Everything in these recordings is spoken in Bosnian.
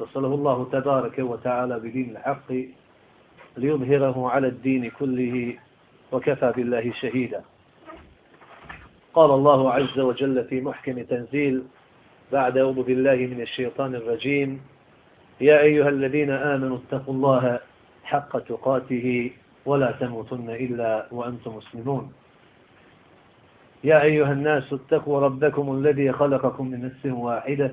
وصله الله تبارك وتعالى بدين الحق ليظهره على الدين كله وكفى بالله شهيدا. قال الله عز وجل في محكم تنزيل بعد أعوذ بالله من الشيطان الرجيم يا أيها الذين آمنوا اتقوا الله حق تقاته ولا تموتن إلا وأنتم مسلمون. يا أيها الناس اتقوا ربكم الذي خلقكم من نفس واحدة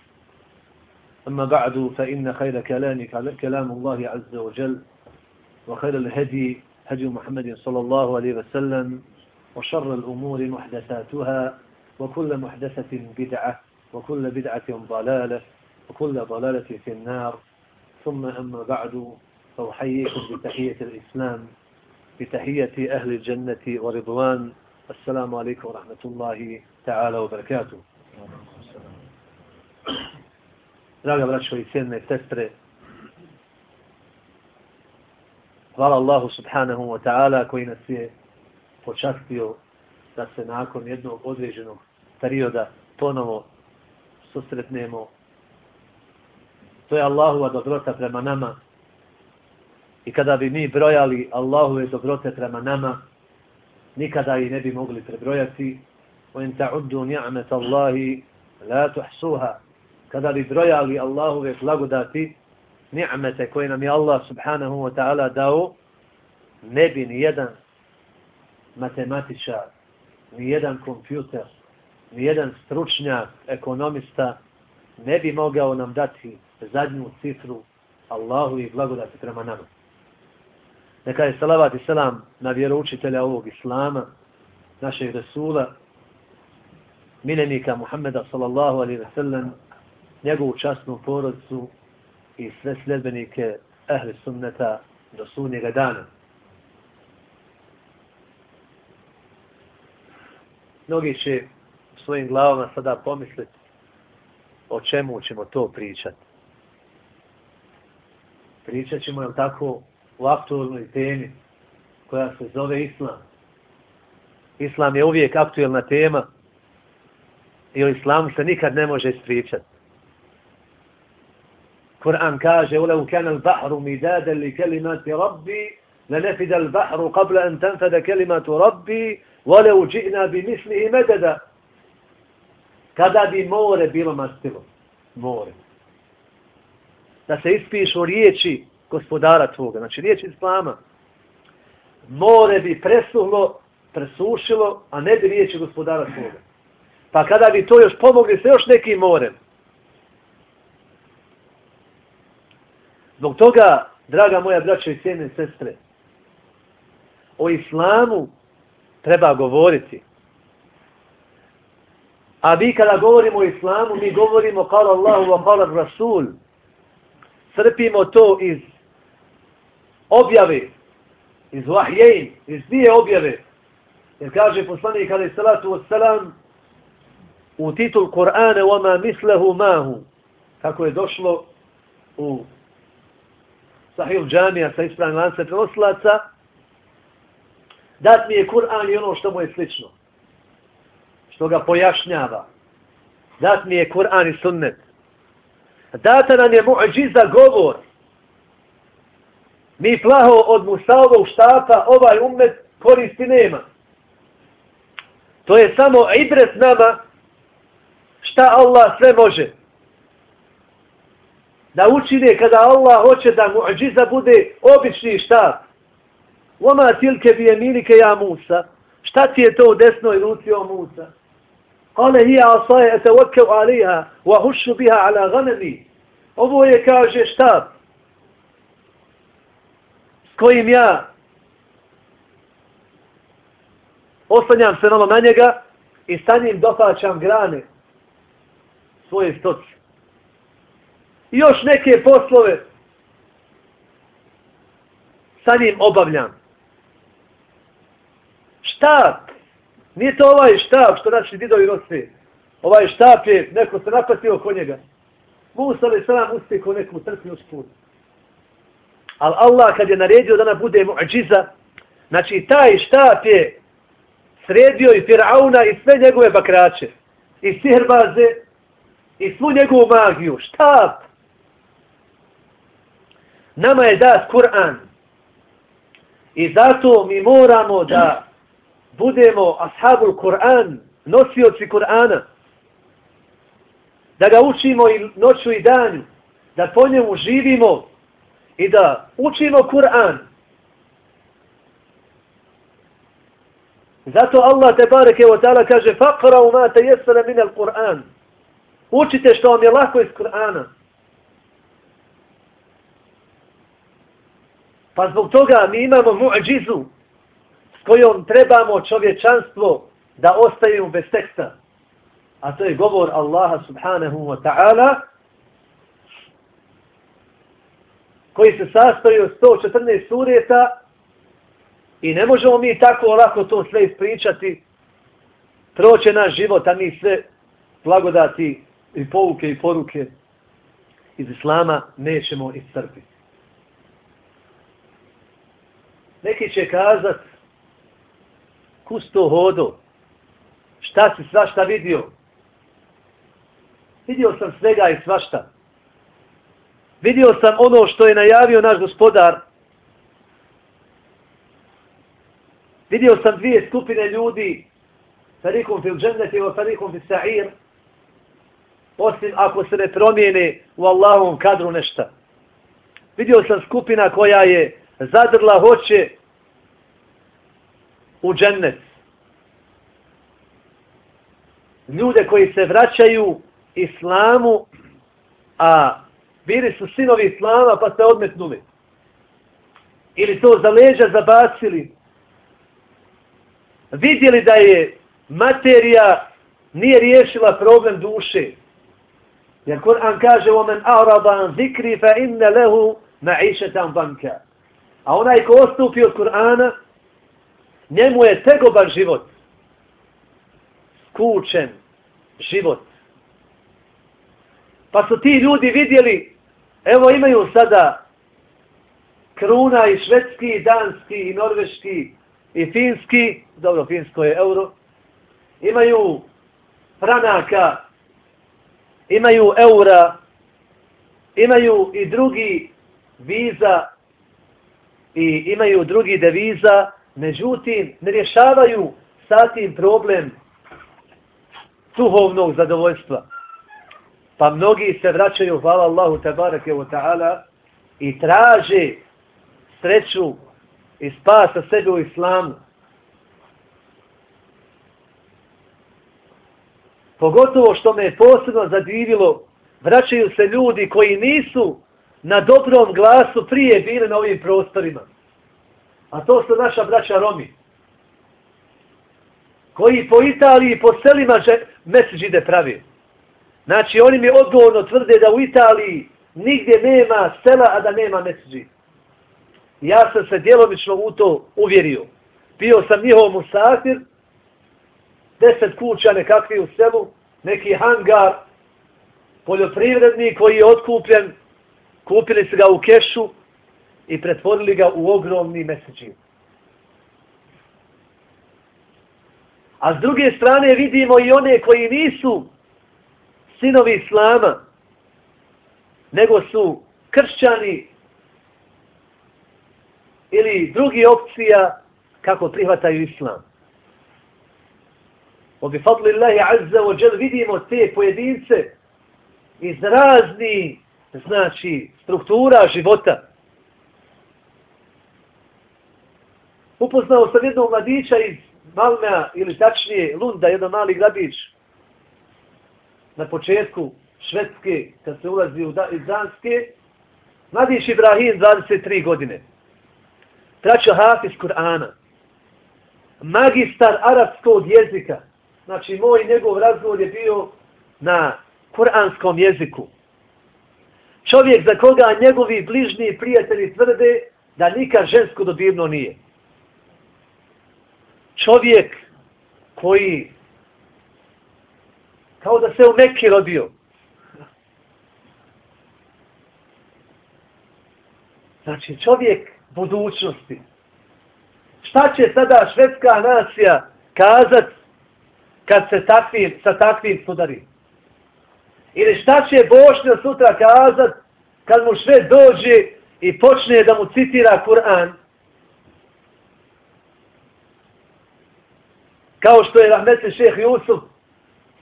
أما بعد فإن خير كلام كلام الله عز وجل وخير الهدي هدي محمد صلى الله عليه وسلم وشر الأمور محدثاتها وكل محدثة بدعة وكل بدعة ضلالة وكل ضلالة في النار. ثم أما بعد فأحييكم بتحية الإسلام بتحية أهل الجنة ورضوان. السلام عليكم ورحمة الله تعالى وبركاته. Draga braćo i cijene sestre, hvala Allahu subhanahu wa ta'ala koji nas je počastio da se nakon jednog određenog perioda ponovo susretnemo. To je Allahova dobrota prema nama. I kada bi mi brojali Allahove dobrote prema nama, nikada i ne bi mogli prebrojati. وَإِنْ تَعُدُّوا نِعْمَةَ اللَّهِ لَا تُحْسُوهَا kada bi brojali Allahove blagodati, ni'mete koje nam je Allah subhanahu wa ta'ala dao, ne bi ni jedan matematičar, ni jedan kompjuter, ni jedan stručnjak, ekonomista, ne bi mogao nam dati zadnju cifru Allahu i blagodati prema nama. Neka je salavat i salam na vjeroučitelja ovog Islama, našeg Rasula, minenika Muhammeda sallallahu alaihi wa sallam, njegovu častnu porodcu i sve sljedbenike ehli sunneta do sunnjega dana. Mnogi će svojim glavama sada pomisliti o čemu ćemo to pričati. Pričat ćemo, jel tako, u aktualnoj temi koja se zove Islam. Islam je uvijek aktualna tema i o islamu se nikad ne može ispričati. Kur'an kaže ولو كان البحر مدادا لكلمات ربي لنفد البحر قبل أن تنفد كلمات ربي ولو جئنا بمثله مددا kada bi more bilo mastilo more da se ispišu riječi gospodara tvoga znači riječi islama more bi presuhlo presušilo a ne bi riječi gospodara tvoga pa kada bi to još pomogli sa još nekim morem Zbog toga, draga moja braća i cijene sestre, o islamu treba govoriti. A mi kada govorimo o islamu, mi govorimo kao Allahu wa kao Rasul. Srpimo to iz objave, iz vahjejn, iz dvije objave. Jer kaže poslanik kada je salatu wassalam u titul Kur'ane وَمَا مِسْلَهُ مَاهُ kako je došlo u Sahil džamija sa ispravnim lancem prenosilaca, dat mi je Kur'an i ono što mu je slično. Što ga pojašnjava. Dat mi je Kur'an i sunnet. Data nam je muđiza govor. Mi plaho od Musaovog štapa ovaj umet koristi nema. To je samo ibret nama šta Allah sve može da učine kada Allah hoće da muđiza bude obični štab. Oma tilke bi jeminike ja Musa. Šta ti je to u desnoj ruci o Musa? Kale hija asaje etavakev aliha wa hušu biha ala ganemi. Ovo je kaže štab s kojim ja oslanjam se malo na njega i sa njim dopačam grane svoje stoci. I još neke poslove sa njim obavljam. Štap. Nije to ovaj štap što naši didovi nose. Ovaj štap je, neko se napatio oko njega. Musa li sam usti ko neku trpnju sput. Ali Allah kad je naredio da nam bude muđiza, znači taj štap je sredio i Firauna i sve njegove bakrače. I sihrbaze i svu njegovu magiju. Štap. Nama je dat Kur'an. I zato mi moramo da budemo ashabul Kur'an, nosioci Kur'ana. Da ga učimo i noću i danju. Da po njemu živimo i da učimo Kur'an. Zato Allah te bareke wa ta'ala kaže faqra ma tayassara min al-Qur'an. Učite što vam je lako iz Kur'ana. Pa zbog toga mi imamo mu'đizu s kojom trebamo čovječanstvo da ostavimo bez teksta. A to je govor Allaha subhanahu wa ta'ala koji se sastoji od 114 sureta i ne možemo mi tako lako to sve ispričati. Proće naš život, a mi sve blagodati i pouke i poruke iz Islama nećemo iscrpiti. Neki će kazat kusto hodo, šta si svašta vidio? Vidio sam svega i svašta. Vidio sam ono što je najavio naš gospodar. Vidio sam dvije skupine ljudi, farikum fil dženneti o farikum fil sa'ir, osim ako se ne promijene u Allahovom kadru nešta. Vidio sam skupina koja je zadrla hoće u džennet. Ljude koji se vraćaju islamu, a bili su sinovi islama pa se odmetnuli. Ili to za leđa zabacili. Vidjeli da je materija nije riješila problem duše. Jer Kur'an kaže وَمَنْ أَعْرَضَ عَنْ ذِكْرِ فَإِنَّ لَهُ مَعِيشَةً بَنْكَ A onaj ko ostupi od Kur'ana, njemu je tegoban život. Skučen život. Pa su ti ljudi vidjeli, evo imaju sada kruna i švedski, i danski, i norveški, i finski, dobro, finsko je euro, imaju franaka, imaju eura, imaju i drugi viza i imaju drugi deviza, međutim ne rješavaju sa tim problem duhovnog zadovoljstva. Pa mnogi se vraćaju, hvala Allahu tabarake wa ta'ala, i traže sreću i spasa sebe u islamu. Pogotovo što me je posebno zadivilo, vraćaju se ljudi koji nisu na dobrom glasu prije bile na ovim prostorima. A to su naša braća Romi. Koji po Italiji po selima meseđide pravi. Znači oni mi odgovorno tvrde da u Italiji nigdje nema sela, a da nema meseđi. Ja sam se djelomično u to uvjerio. Bio sam njihov musafir, deset kuća nekakvi u selu, neki hangar, poljoprivredni koji je otkupljen, kupili su ga u kešu i pretvorili ga u ogromni meseđin. A s druge strane vidimo i one koji nisu sinovi Islama, nego su kršćani ili drugi opcija kako prihvataju Islam. Obi fadli azza wa jel vidimo te pojedince iz razni znači struktura života upoznao sam jednog mladića iz Malmea, ili tačnije Lunda, jedan mali gradić, na početku Švedske, kad se ulazi u da, iz Danske, mladić Ibrahim, 23 godine. Tračio Hafiz Kur'ana. Magistar arapskog jezika. Znači, moj njegov razgovor je bio na kuranskom jeziku. Čovjek za koga njegovi bližni prijatelji tvrde da nikad žensko dodirno nije. Čovjek koji kao da se u Mekke rodio. Znači čovjek budućnosti. Šta će sada švedska nacija kazat kad se takvim, sa takvim sudari? Ili šta će Bošnja sutra kazat kad mu sve dođe i počne da mu citira Kur'an? Kao što je Rahmetli šeh Jusuf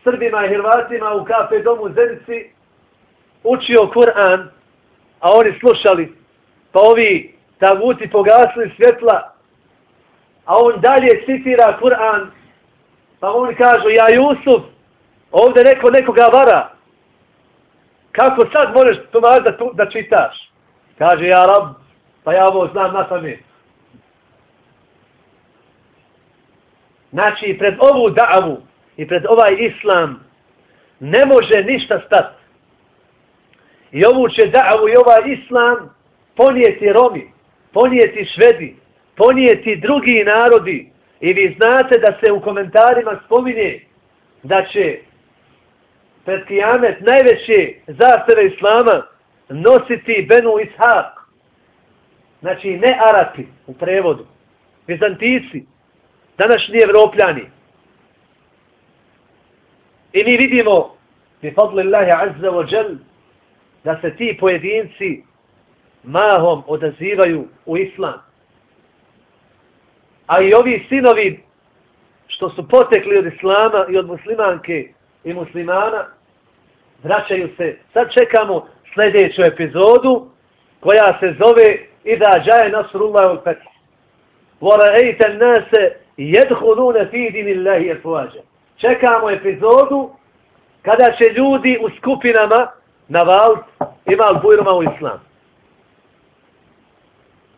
Srbima i Hrvatima u kafe domu Zenici učio Kur'an, a oni slušali, pa ovi taguti pogasli svjetla, a on dalje citira Kur'an, pa oni kažu, ja Jusuf, ovdje neko nekoga vara, kako sad možeš tumač da, da čitaš? Kaže, ja rab, pa ja ovo znam na pamet. Znači, pred ovu davu i pred ovaj islam ne može ništa stati. I ovu će davu i ovaj islam ponijeti Romi, ponijeti Švedi, ponijeti drugi narodi. I vi znate da se u komentarima spominje da će pred kijamet najveće zastave islama nositi Benu Ishaq. Znači ne Arapi u prevodu, Bizantici, današnji Evropljani. I mi vidimo, bi fadli Allahi azza wa jal, da se ti pojedinci mahom odazivaju u islam. A i ovi sinovi što su potekli od islama i od muslimanke i muslimana, vraćaju se. Sad čekamo sljedeću epizodu koja se zove Ida džaje nasrullah ul Fetih. Vora ejte nase jedhulune fi dinillahi efuađa. Čekamo epizodu kada će ljudi u skupinama na val imal bujruma u islam.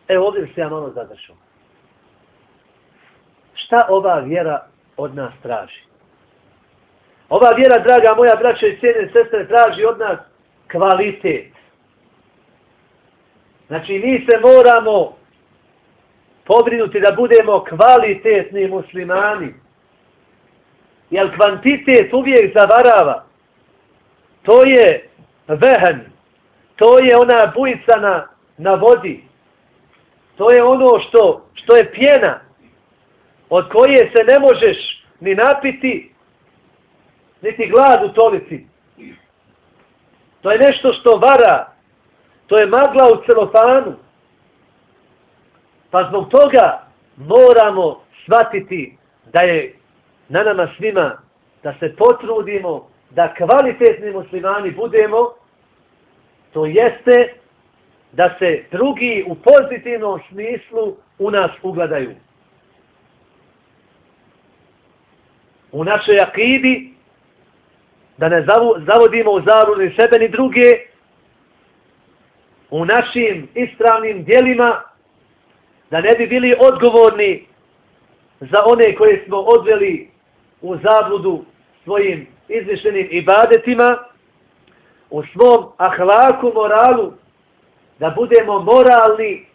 E ovdje se ja malo zadršao. Šta ova vjera od nas traži? Ova vjera, draga moja braća i cijene sestre, traži od nas kvalitet. Znači, mi se moramo pobrinuti da budemo kvalitetni muslimani. Jer kvantitet uvijek zavarava. To je vehen. To je ona bujica na, na vodi. To je ono što, što je pjena od koje se ne možeš ni napiti, niti glad u tolici. To je nešto što vara. To je magla u celofanu. Pa zbog toga moramo shvatiti da je na nama svima da se potrudimo da kvalitetni muslimani budemo, to jeste da se drugi u pozitivnom smislu u nas ugledaju. U našoj akidi da ne zavodimo u zaru ni sebe ni druge, u našim ispravnim dijelima, da ne bi bili odgovorni za one koje smo odveli u zabludu svojim izmišljenim ibadetima, u svom ahlaku, moralu, da budemo moralni,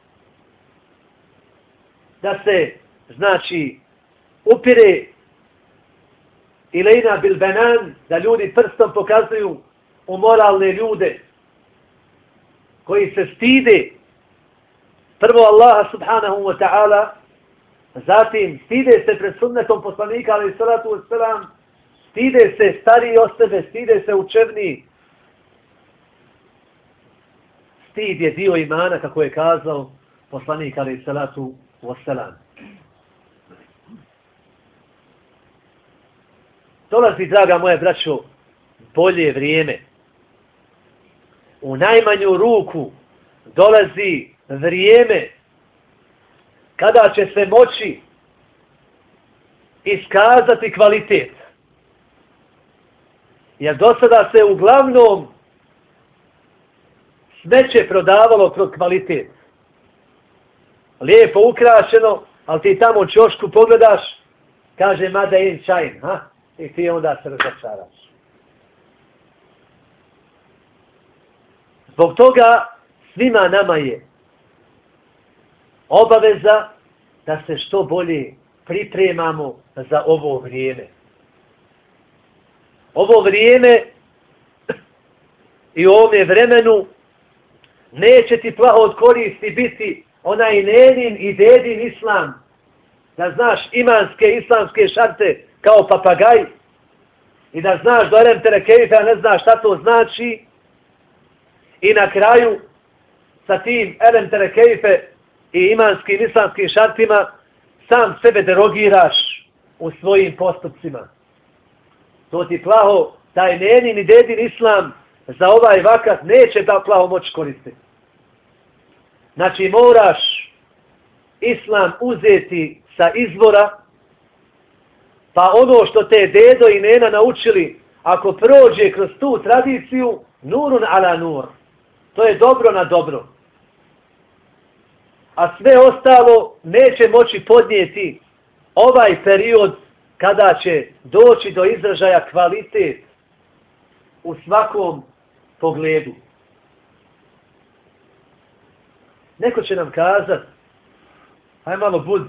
da se, znači, upire Ilejna Bilbenan, da ljudi prstom pokazuju u moralne ljude koji se stide prvo Allaha subhanahu wa ta'ala, zatim stide se pred sunnetom poslanika, ali salatu wasalam, stide se stariji sebe, stide se učevni. Stid je dio imana, kako je kazao poslanik, ali salatu wasalam. Dolazi, draga moja braćo, bolje vrijeme. U najmanju ruku dolazi vrijeme kada će se moći iskazati kvalitet. Jer do sada se uglavnom smeće prodavalo kroz kvalitet. Lijepo ukrašeno, ali ti tamo u čošku pogledaš, kaže mada in čajn, ha? I ti onda se razočaraš. Zbog toga svima nama je obaveza da se što bolje pripremamo za ovo vrijeme. Ovo vrijeme i u ovome vremenu neće ti plaho od koristi biti onaj nenin i dedin islam, da znaš imanske islamske šarte kao papagaj i da znaš do Erem Terekejfe, a ne znaš šta to znači i na kraju sa tim Erem Terekejfe i imanskim islamskim šartima sam sebe derogiraš u svojim postupcima. To ti plaho, taj neni ni dedin islam za ovaj vakat neće da plaho moć koristiti. Znači moraš islam uzeti sa izvora, pa ono što te dedo i nena naučili, ako prođe kroz tu tradiciju, nurun ala nur. To je dobro na dobro. A sve ostalo neće moći podnijeti ovaj period kada će doći do izražaja kvalitet u svakom pogledu. Neko će nam kazat, aj malo bud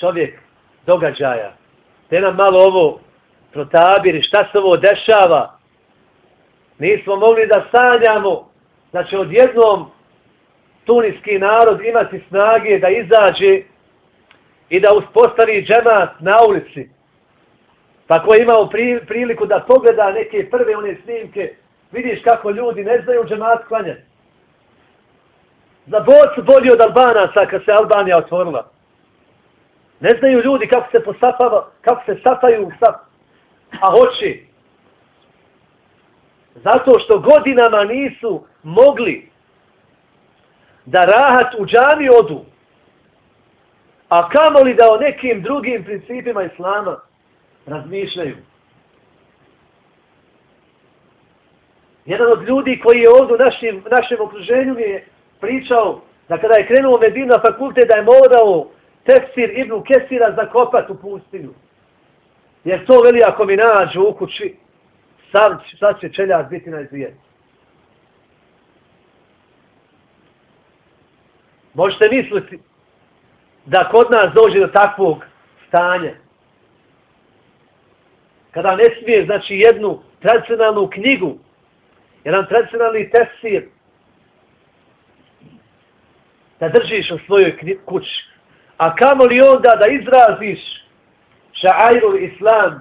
čovjek događaja, te nam malo ovo protabiri, šta se ovo dešava. Nismo mogli da sanjamo da će odjednom tuniski narod imati snage da izađe i da uspostavi džemat na ulici. Pa ko je imao priliku da pogleda neke prve one snimke, vidiš kako ljudi ne znaju džemat klanjati. Za bolcu bolji od Albanaca kad se Albanija otvorila. Ne znaju ljudi kako se postapava, kako se sapaju u sap. A hoće. Zato što godinama nisu mogli da rahat u džami odu. A kamoli da o nekim drugim principima Islama razmišljaju? Jedan od ljudi koji je ovdje u našim, našem okruženju mi je pričao da kada je krenuo u Medinu na fakulte da je morao tefsir Ibnu Kesira zakopat u pustinju. Jer to veli ako mi nađu u kući, sad, sad će čeljak biti na izvijet. Možete misliti da kod nas dođe do takvog stanja. Kada ne smije, znači, jednu tradicionalnu knjigu, jedan tradicionalni tefsir, da držiš u svojoj kući. A kamo li onda da izraziš ša'ajru islam,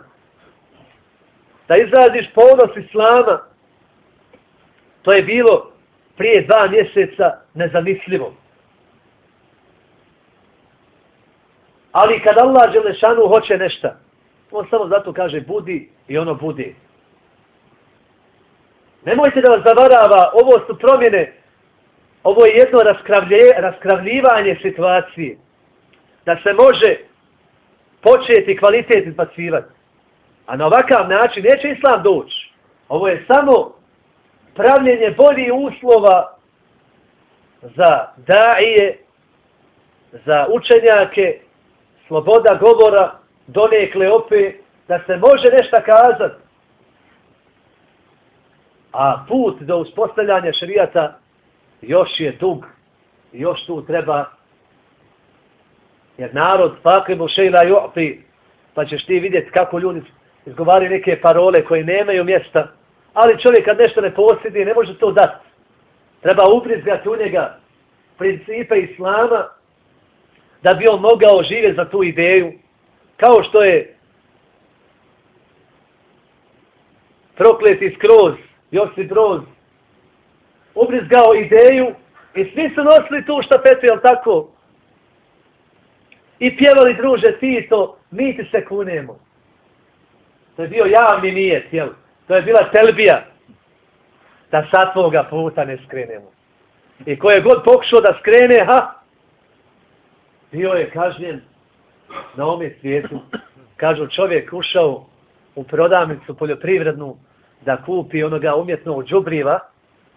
da izraziš ponos islama, to je bilo prije dva mjeseca nezamislivo. Ali kad Allah Želešanu hoće nešto, on samo zato kaže budi i ono budi. Nemojte da vas zavarava, ovo su promjene ovo je jedno raskravlje, raskravljivanje situacije. Da se može početi kvalitet izbacivati. A na ovakav način neće islam doći. Ovo je samo pravljenje boljih uslova za daije, za učenjake, sloboda govora, donekle opet, da se može nešto kazati. A put do uspostavljanja šerijata još je dug, još tu treba, jer narod fakrimu šejla ju'ti, pa ćeš ti vidjeti kako ljudi izgovaraju neke parole koje nemaju mjesta, ali čovjek kad nešto ne posjedi, ne može to dati. Treba uprizgati u njega principe islama, da bi on mogao živjeti za tu ideju, kao što je prokleti skroz, Josip Broz, ubrizgao ideju i svi su nosili tu štafetu, jel tako? I pjevali druže Tito, mi ti se kunemo. To je bio javni nijet, jel? To je bila telbija da sa tvoga puta ne skrenemo. I ko je god pokušao da skrene, ha, bio je kažnjen na ovom svijetu. Kažu, čovjek ušao u prodavnicu poljoprivrednu da kupi onoga umjetnog džubriva,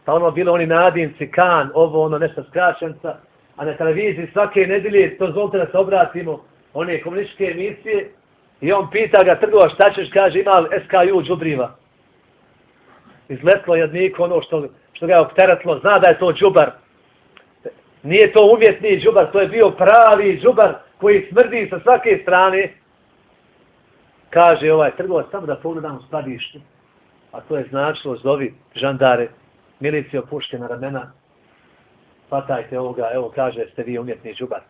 pa ono bilo oni nadimci, kan, ovo, ono, nešto skraćenca, a na televiziji svake nedelje, to zvolite da se obratimo, one komunističke emisije, i on pita ga trgova šta ćeš, kaže, ima li SKU džubriva. Izletlo jednik ono što, što ga je opteretlo, zna da je to džubar. Nije to umjetni džubar, to je bio pravi džubar koji smrdi sa svake strane. Kaže ovaj trgovac, samo da pogledam u skladištu. A to je značilo, zovi žandare, milicija opuštena ramena, patajte ovoga, evo kaže, ste vi umjetni džubar.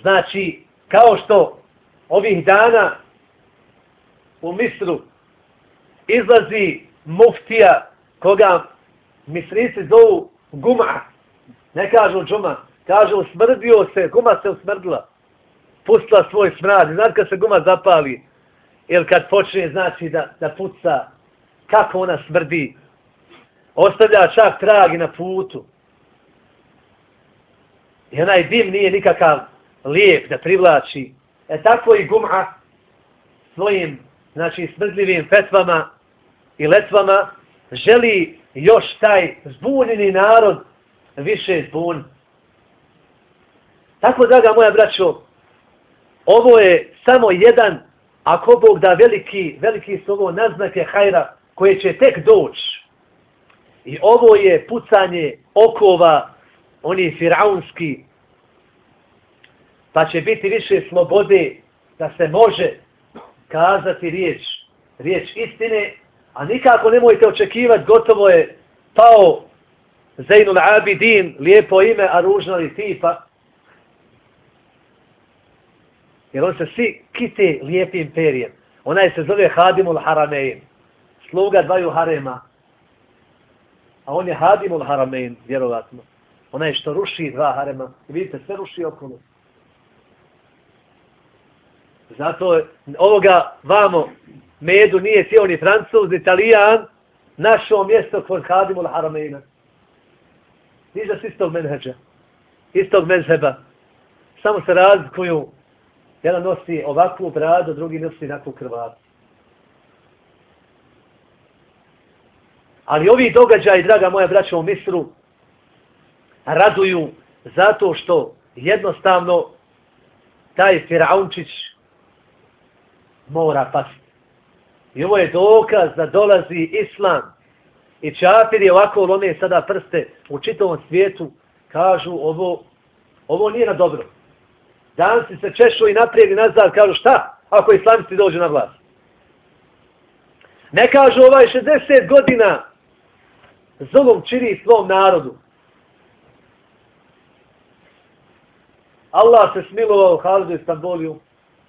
Znači, kao što ovih dana u Misru izlazi muftija koga misrici zovu guma, ne kažu džuma, kažu smrdio se, guma se usmrdila, pustila svoj smrad, znači kad se guma zapali, ili kad počne znači da, da puca, kako ona smrdi, ostavlja čak trag na putu. I onaj dim nije nikakav lijep da privlači. E tako i gum'a svojim znači, smrdljivim fetvama i letvama želi još taj zbunjeni narod više zbun. Tako, draga moja braćo, ovo je samo jedan, ako Bog da veliki, veliki su ovo naznake hajra koje će tek doći. I ovo je pucanje okova, oni firaunski, pa će biti više slobode da se može kazati riječ, riječ istine, a nikako nemojte očekivati, gotovo je pao Zainul Abidin, lijepo ime, a ružna li tipa. Jer on se svi kite lijepim perijem. Onaj se zove Hadimul Haramein, sluga dvaju harema. A on je Hadimul Haramein, vjerovatno. Onaj što ruši dva harema. I vidite, sve ruši okolo. Zato ovoga vamo medu nije sjeo ni francuz, ni italijan, našo mjesto kod Hadimul Harameina. Niza s istog menheđa, istog mezheba. Samo se razlikuju, jedan nosi ovakvu bradu, drugi nosi nakvu krvatu. Ali ovi događaji, draga moja braća u Misru, raduju zato što jednostavno taj Firaunčić mora pasti. I ovo je dokaz da dolazi Islam. I čafir je ovako lome sada prste u čitavom svijetu, kažu ovo, ovo nije na dobro. Danci se češu i naprijed i nazad, kažu šta ako islamisti dođu na vlast. Ne kažu ovaj 60 godina zulum čini svom narodu. Allah se smilovao Halidu i Stamboliju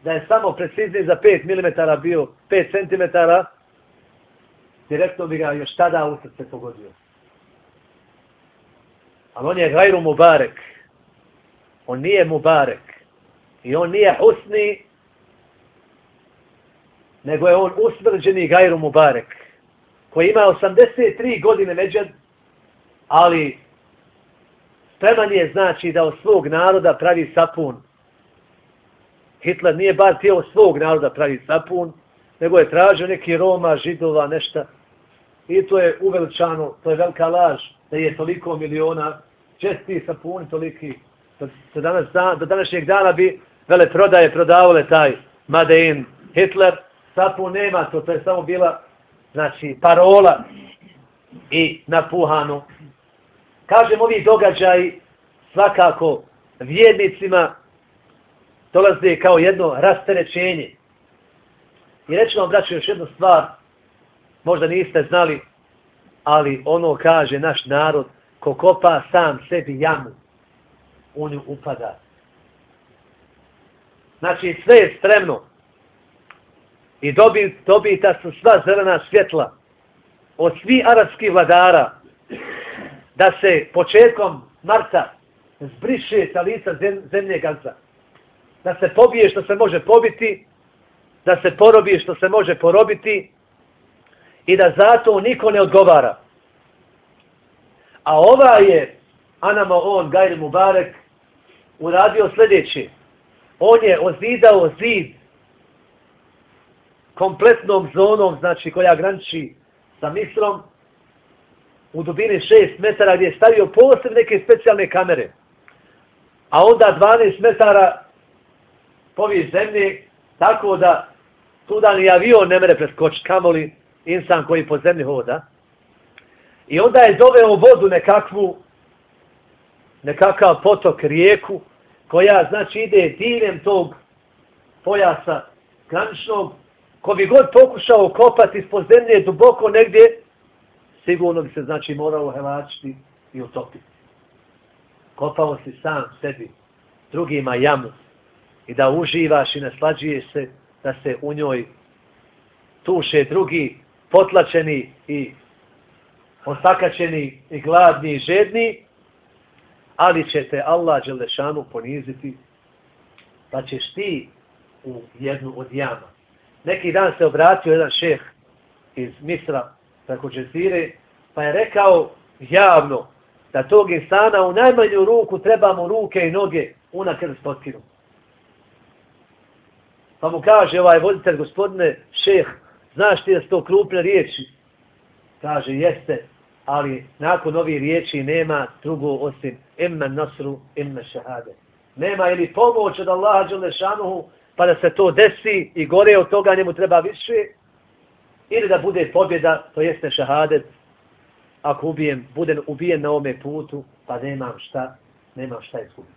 da je samo precizniji za 5 mm bio 5 cm, direktno bi ga još tada u srce pogodio. Ali on je gajru mubarek. On nije mubarek. I on nije husni, nego je on usmrđeni gajru mubarek. Koji ima 83 godine međan, ali spreman je znači da od svog naroda pravi sapun Hitler nije bar htio svog naroda pravi sapun, nego je tražio neki Roma, Židova, nešta. I to je uveličano, to je velika laž, da je toliko miliona česti sapuni toliki. Do, danas, do današnjeg dana bi vele prodaje prodavale taj Madein Hitler. Sapun nema to, to je samo bila znači, parola i napuhano. Kažem, ovi događaji svakako vjernicima dolaze kao jedno rasterećenje. I reći vam, braću, još jednu stvar, možda niste znali, ali ono kaže naš narod, ko kopa sam sebi jamu, u nju upada. Znači, sve je spremno. I dobi, dobita su sva zelena svjetla od svi arabskih vladara da se početkom marta zbriše sa lica zemlje Gaza da se pobije što se može pobiti, da se porobi što se može porobiti i da zato niko ne odgovara. A ova je Anama on Gajri Mubarek uradio sljedeće. On je ozidao zid kompletnom zonom, znači koja graniči sa Misrom, u dubini 6 metara gdje je stavio posebne neke specijalne kamere. A onda 12 metara poviš zemlje, tako da tuda ni avion ne mere preskočiti, kamoli insan koji po zemlji hoda. I onda je doveo vodu nekakvu, nekakav potok, rijeku, koja znači ide diljem tog pojasa graničnog, ko bi god pokušao kopati ispod zemlje duboko negdje, sigurno bi se znači moralo helačiti i utopiti. Kopao si sam sebi, drugima jamu i da uživaš i naslađuješ se da se u njoj tuše drugi potlačeni i osakačeni i gladni i žedni, ali će te Allah Đelešanu poniziti, pa ćeš ti u jednu od jama. Neki dan se obratio jedan šeh iz Misra, preko Džezire, pa je rekao javno da tog insana u najmanju ruku trebamo ruke i noge una krst otkinu. Pa mu kaže ovaj voditelj, gospodine šeh, znaš ti da su to krupne riječi? Kaže, jeste, ali nakon ovih riječi nema drugo osim emma nasru, emma šahade. Nema ili pomoć od Allaha Đelešanuhu, pa da se to desi i gore od toga njemu treba više, ili da bude pobjeda, to jeste šahadet, ako ubijem, budem ubijen na ome putu, pa nemam šta, nemam šta izgubiti.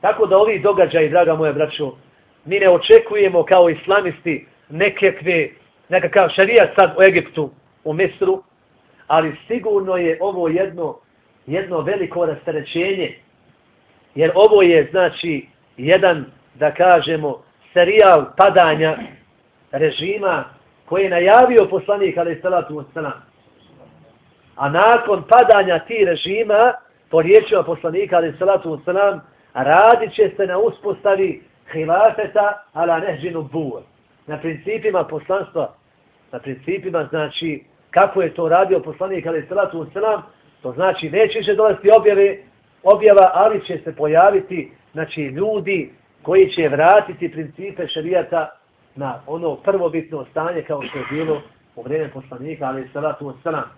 Tako da ovi događaji, draga moja braćo, mi ne očekujemo kao islamisti nekakve, nekakav šarijat sad u Egiptu, u Misru, ali sigurno je ovo jedno, jedno veliko rasterećenje, jer ovo je, znači, jedan, da kažemo, serijal padanja režima koji je najavio poslanik, ali salatu wasalam. A nakon padanja ti režima, po riječima poslanika, ali salatu wasalam, radit će se na uspostavi hilafeta ala nehđinu buva. Na principima poslanstva, na principima, znači, kako je to radio poslanik ali salatu selam to znači neće se dolaziti objave objava ali će se pojaviti znači ljudi koji će vratiti principe šerijata na ono prvobitno stanje kao što je bilo u vrijeme poslanika ali salatu selam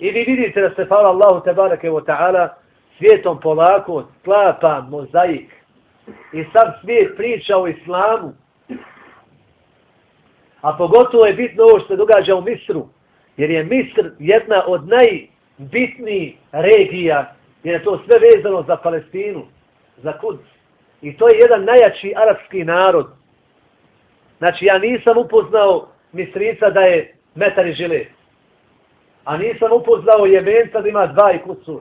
i vi vidite da se hvala Allahu te bareke ve taala svijetom polako sklapa mozaik. I sam svijet priča o islamu. A pogotovo je bitno ovo što se događa u Misru jer je Misr jedna od najbitnijih regija, jer je to sve vezano za Palestinu, za Kuds. I to je jedan najjači arapski narod. Znači, ja nisam upoznao Mistrica da je metar i žile. A nisam upoznao Jemenca da ima dva i kucur.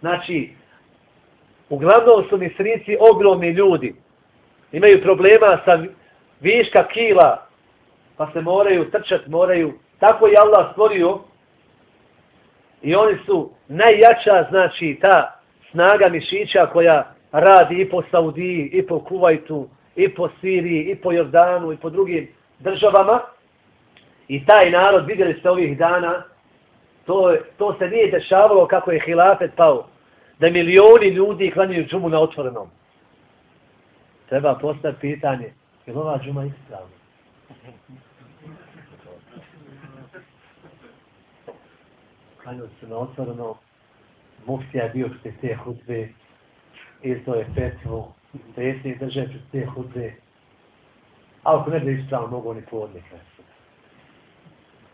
Znači, uglavnom su Mistrici ogromni ljudi. Imaju problema sa viška kila, pa se moraju trčati, moraju Tako je Allah stvorio i oni su najjača, znači, ta snaga mišića koja radi i po Saudiji, i po Kuvajtu, i po Siriji, i po Jordanu, i po drugim državama. I taj narod, vidjeli ste ovih dana, to, to se nije dešavalo kako je hilafet pao, da milioni ljudi klanjaju džumu na otvorenom. Treba postati pitanje, je li ova džuma ispravna? Klanjaju se na otvoreno, muftija je bio te hudbe, izdao je petvu, predsjednik drže pred te hudbe, a ako ne bi ispravno mogu ni podnik.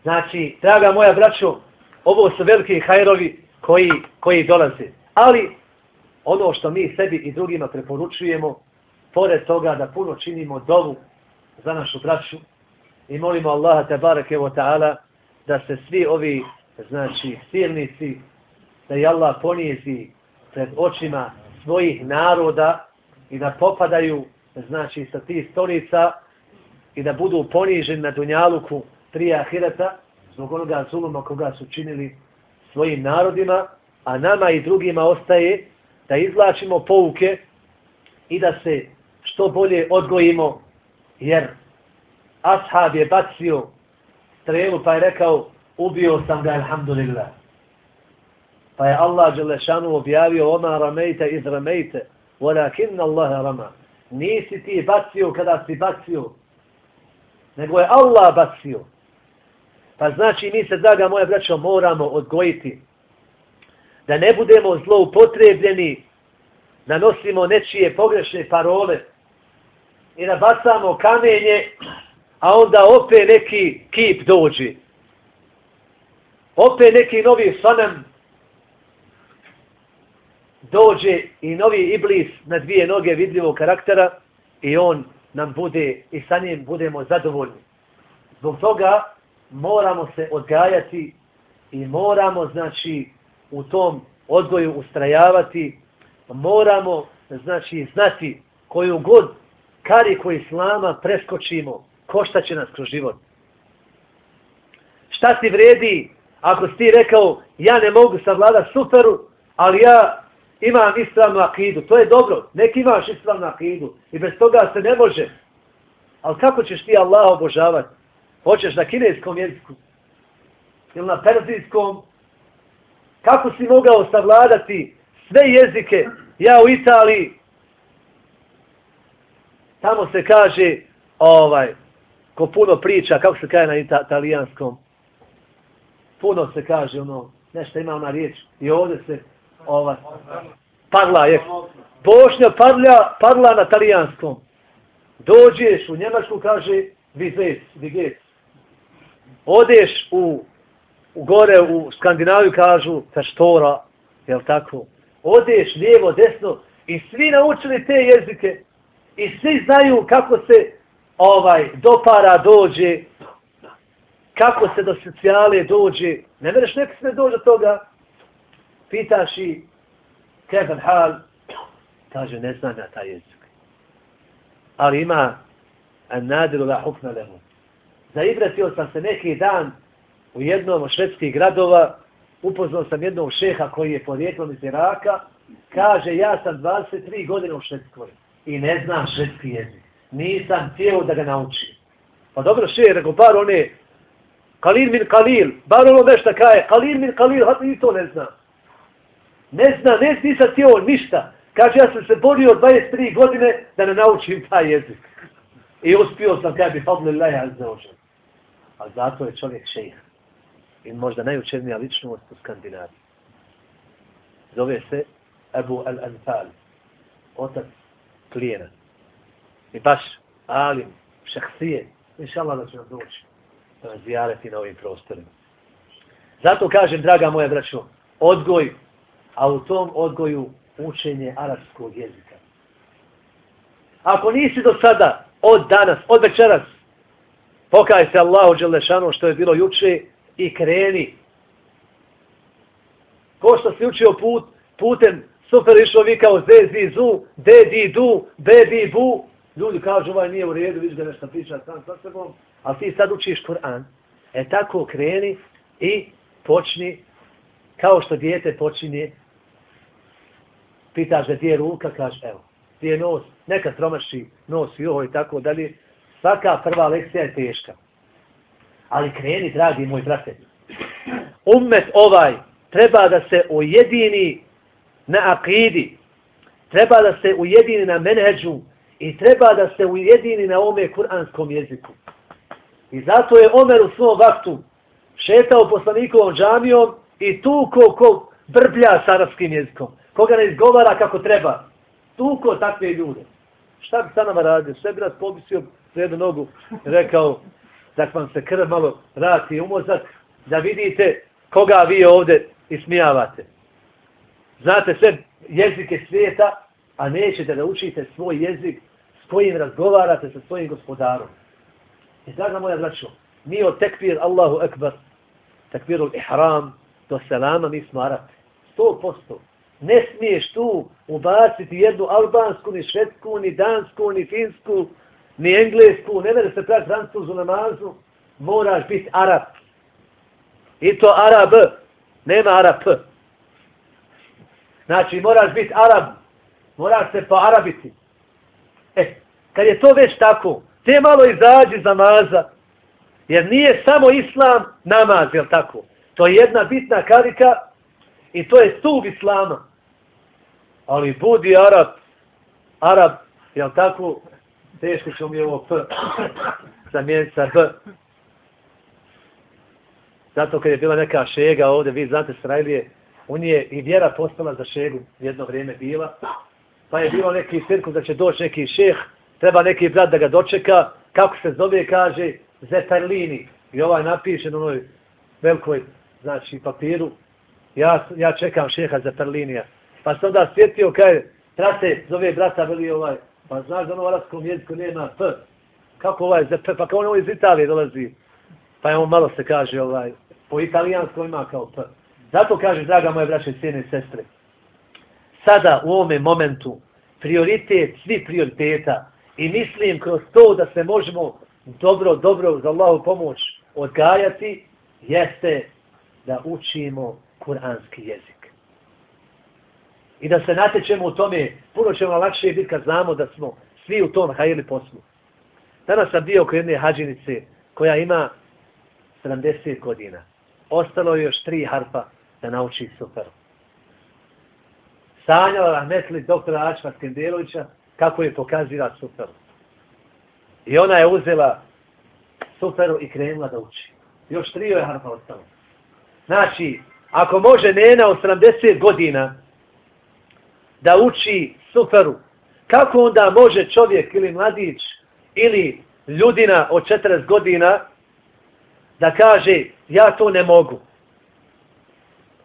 Znači, draga moja braćo, ovo su veliki hajrovi koji, koji dolaze. Ali, ono što mi sebi i drugima preporučujemo, pored toga da puno činimo dovu za našu braću i molimo Allaha te barake wa ta'ala da se svi ovi znači silnici, da je Allah ponijezi pred očima svojih naroda i da popadaju znači sa tih stolica i da budu poniženi na Dunjaluku prije Ahireta zbog onoga zuluma koga su činili svojim narodima, a nama i drugima ostaje da izlačimo pouke i da se što bolje odgojimo, jer Ashab je bacio strelu pa je rekao ubio sam ga, alhamdulillah. Pa je Allah Đelešanu objavio, oma ramejte iz ramejte, walakin Allah rama. Nisi ti bacio kada si bacio, nego je Allah bacio. Pa znači mi se, draga moja braćo, moramo odgojiti da ne budemo zloupotrebljeni, da nosimo nečije pogrešne parole i da bacamo kamenje, a onda opet neki kip dođe. Opet neki novi fanam dođe i novi iblis na dvije noge vidljivog karaktera i on nam bude i sa njim budemo zadovoljni. Zbog toga moramo se odgajati i moramo znači u tom odgoju ustrajavati, moramo znači znati koju god kariku islama preskočimo, košta će nas kroz život. Šta ti vredi ako si ti rekao ja ne mogu savladati suferu, ali ja imam ispravnu akidu. To je dobro, neki imaš ispravnu akidu i bez toga se ne može. Ali kako ćeš ti Allah obožavati? Hoćeš na kineskom jeziku ili na perzijskom? Kako si mogao savladati sve jezike? Ja u Italiji, tamo se kaže, ovaj, ko puno priča, kako se kaže na italijanskom? Puno se kaže, ono, nešto ima ona riječ. I ovdje se, ovaj, parla, je. Bošnja parla, parla na talijanskom. Dođeš u Njemačku, kaže, vizec, vigec. Odeš u, u gore, u Skandinaviju, kažu, taštora, jel tako? Odeš lijevo, desno, i svi naučili te jezike, i svi znaju kako se ovaj dopara dođe, kako se do socijale dođe. Ne mereš neko se dođe toga, pitaš i Kevin hal, kaže, ne znam ja taj jezik. Ali ima an nadiru la hukna lehu. Zaibratio sam se neki dan u jednom od švedskih gradova, upoznao sam jednog šeha koji je porijeklom iz Iraka, kaže, ja sam 23 godine u Švedskoj i ne znam švedski jezik. Nisam cijelo da ga naučim. Pa dobro, še, rekao, bar one, kalil min kalil, bar ono nešto kaje, kalil min kalil, hati i to ne znam. Ne zna, ne, nisam htio ništa. Kaže, ja sam se borio 23 godine da ne naučim taj jezik. I uspio sam kaj bi fadli leha za. A zato je čovjek šejh. I možda najučernija ličnost u Skandinaviji. Zove se Abu al-Anfal. Otac klijena. I baš alim, šahsije. Inša Allah da će nam doći da nas zijareti na ovim prostorima. Zato kažem, draga moja braćo, odgoj a u tom odgoju učenje arapskog jezika. Ako nisi do sada, od danas, od večeras, pokaj se Allahu Đelešanu što je bilo juče i kreni. Ko što si učio put, putem super išao vi kao zezi zu, dedi du, bedi bu, ljudi kažu ovaj nije u redu, vidiš ga nešto priča sam sa sebom, ali ti sad učiš Kur'an. E tako kreni i počni kao što dijete počinje pitaš ga gdje je ruka, kaže evo, gdje je nos, neka tromaši nos i ovo i tako dalje. Svaka prva lekcija je teška. Ali kreni, dragi moj brate. Ummet ovaj treba da se ujedini na akidi, treba da se ujedini na menheđu i treba da se ujedini na ome kuranskom jeziku. I zato je Omer u svom vaktu šetao poslanikovom džamijom i tu ko, ko brblja s arabskim jezikom koga ne izgovara kako treba. Tuko takve ljude. Šta bi sa nama radio? Sve bi nas pobisio za jednu nogu. Rekao da vam se krv malo vrati u mozak da vidite koga vi ovde ismijavate. Znate sve jezike svijeta, a nećete da učite svoj jezik s kojim razgovarate sa svojim gospodarom. I draga moja braćo, mi od tekbir Allahu Ekber, tekbirul ihram, do selama mi smo arapi. Sto posto. Ne smiješ tu ubaciti jednu albansku, ni švedsku, ni dansku, ni finsku, ni englesku, ne mere se praći francuzu namazu, moraš biti arab. I to arab, nema arab. Znači, moraš biti arab, moraš se poarabiti. E, kad je to već tako, te malo izađi za maza, jer nije samo islam namaz, jel tako? To je jedna bitna karika I to je stup islama. Ali budi Arab, Arab, jel tako, teško ćemo mi ovo P zamijeniti sa B. Zato kad je bila neka šega ovdje, vi znate Srajlije, on je i vjera postala za šegu jedno vrijeme bila, pa je bilo neki cirkus da će doći neki šeh, treba neki brat da ga dočeka, kako se zove, kaže, Zetarlini. I ovaj napiše na onoj velikoj, znači, papiru, ja, ja čekam šeha Zetarlinija. Pa sam onda sjetio, kaj, trate, zove brata, veli ovaj, pa znaš da ono arabskom jeziku nema P. Kako ovaj ZP, pa kao ono iz Italije dolazi. Pa je on malo se kaže, ovaj, po italijanskom ima kao P. Zato kaže, draga moje braće, cijene sestre, sada u ovome momentu prioritet, svi prioriteta i mislim kroz to da se možemo dobro, dobro za Allahu pomoć odgajati, jeste da učimo kuranski jezik. I da se natječemo u tome, puno ćemo lakše biti kad znamo da smo svi u tom hajili poslu. Danas sam bio oko jedne hađinice koja ima 70 godina. Ostalo je još tri harpa da nauči super. Sanjala rahmetli doktora Ačma Skendelovića kako je pokaziva super. I ona je uzela superu i krenula da uči. Još tri je harpa ostalo. Znači, ako može nena od 70 godina da uči suferu, kako onda može čovjek ili mladić ili ljudina od 40 godina da kaže ja to ne mogu.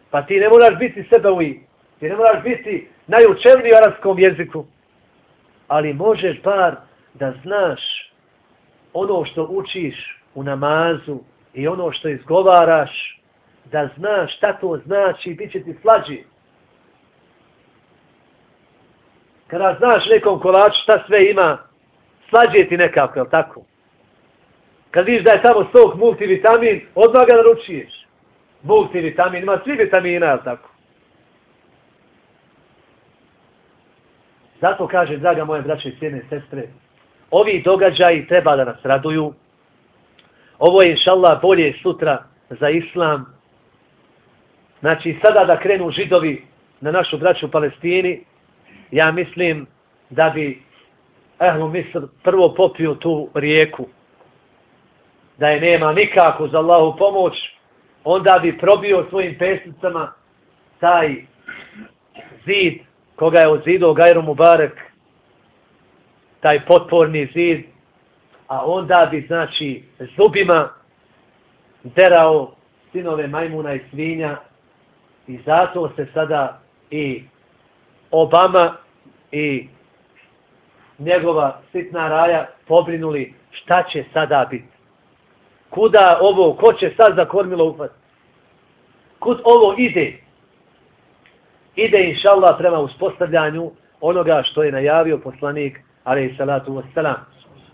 Pa ti ne moraš biti sebevi. Ti ne moraš biti najučevniji u arabskom jeziku. Ali možeš bar da znaš ono što učiš u namazu i ono što izgovaraš, da znaš šta to znači, bit će ti slađi. Kada znaš nekom kolaču šta sve ima, slađe ti nekako, jel tako? Kad vidiš da je samo sok multivitamin, odmah ga naručiješ. Multivitamin, ima svi vitamina, jel tako? Zato kaže, draga moje braće i cijene sestre, ovi događaji treba da nas raduju. Ovo je, inša bolje sutra za islam. Znači, sada da krenu židovi na našu braću u Palestini, ja mislim da bi Ehlu Misr prvo popio tu rijeku, da je nema nikako za Allahu pomoć, onda bi probio svojim pesnicama taj zid koga je odzidao Gajro Mubarek, taj potporni zid, a onda bi, znači, zubima derao sinove majmuna i svinja i zato se sada i Obama i njegova sitna raja pobrinuli šta će sada biti. Kuda ovo, ko će sad za kormilo upati? Kud ovo ide? Ide, inša Allah, prema uspostavljanju onoga što je najavio poslanik, ali i salatu wassalam.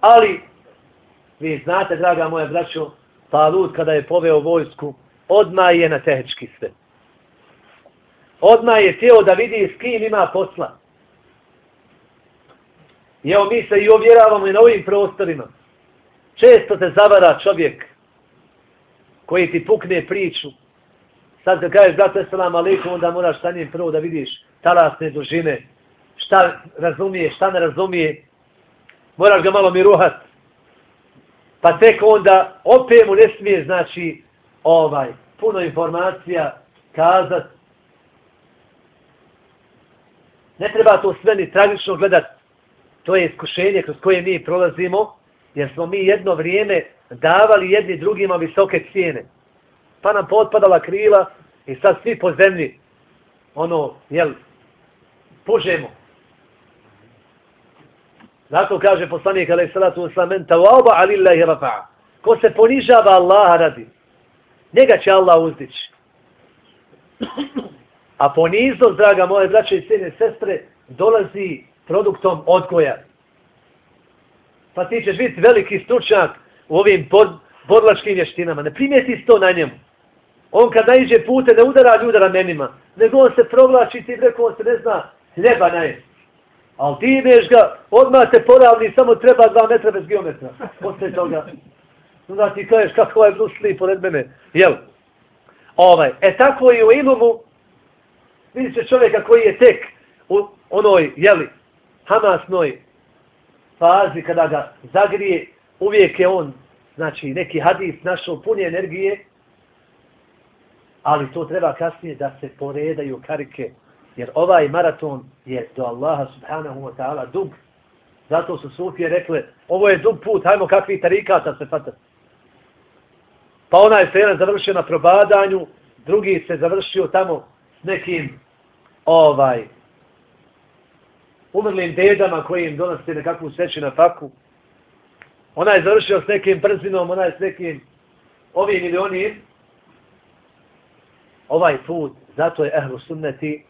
Ali, vi znate, draga moja braćo, Talut kada je poveo vojsku, odmah je na tehečki sve. Odmah je tijelo da vidi s kim ima posla. I evo mi se i ovjeravamo i na ovim prostorima. Često te zavara čovjek koji ti pukne priču. Sad kad kažeš, brate, salam alaikum, onda moraš sa njim prvo da vidiš talasne dužine, šta razumije, šta ne razumije. Moraš ga malo miruhat. Pa tek onda opet mu ne smije, znači, ovaj, puno informacija kazat. Ne treba to sve ni tragično gledati To je iskušenje kroz koje mi prolazimo, jer smo mi jedno vrijeme davali jedni drugima visoke cijene. Pa nam potpadala krila i sad svi po zemlji, ono, jel, pužemo. Zato kaže poslanik alaih salatu wasalam, tawaba alillahi rafa'a. Ko se ponižava Allaha radi, njega će Allah uzdići. A poniznost, draga moje braće i sjene sestre, dolazi produktom odgoja. Pa ti ćeš biti veliki stručnjak u ovim bod, bodlačkim vještinama. Ne primijeti to na njemu. On kad naiđe pute da udara ljuda ramenima, nego on se provlači ti reko on se ne zna hljeba najesti. Ali ti imeš ga, odmah te poravni, samo treba dva metra bez geometra. Posle toga. Onda ti kažeš kako ovaj Bruce Lee pored mene. Jel? Ovaj. E tako i u ilumu, vidite čovjeka koji je tek u onoj, jeli, hamasnoj fazi kada ga zagrije, uvijek je on, znači neki hadis našao punje energije, ali to treba kasnije da se poredaju karike, jer ovaj maraton je do Allaha subhanahu wa ta'ala dug. Zato su Sufije rekle, ovo je dug put, hajmo kakvi tarikata se fata. Pa onaj se jedan završio na probadanju, drugi se završio tamo s nekim ovaj umrlim dedama koji im donose nekakvu sveću na faku. Ona je završio s nekim brzinom, ona je s nekim ovim ili onim. Ovaj put, zato je ehlu sunneti,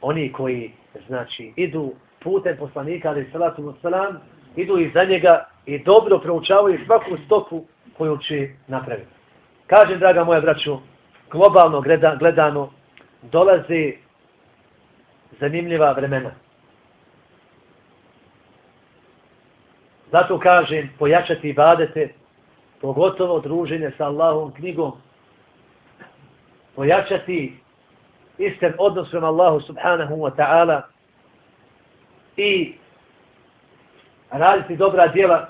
oni koji, znači, idu putem poslanika, ali salatu wasalam, idu iza njega i dobro proučavaju svaku stopu koju će napraviti. Kažem, draga moja braću, globalno gledano, dolaze zanimljiva vremena. Zato kažem, pojačati ibadete, pogotovo druženje sa Allahom knjigom, pojačati iskren odnos prema Allahu subhanahu wa ta'ala i raditi dobra djela.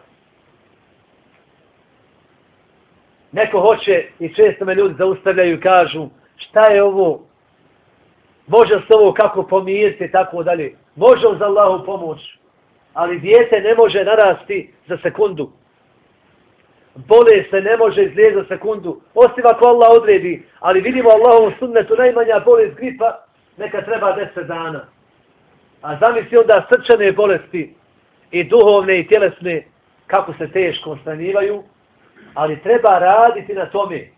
Neko hoće i često me ljudi zaustavljaju i kažu šta je ovo, može se ovo kako pomiriti, tako dalje. Može za Allahu pomoć, ali dijete ne može narasti za sekundu. Bolest se ne može izlijeti za sekundu, osim ako Allah odredi, ali vidimo Allahovom sunnetu najmanja bolest gripa, neka treba deset dana. A zamisli onda srčane bolesti i duhovne i tjelesne, kako se teško stanivaju, ali treba raditi na tome.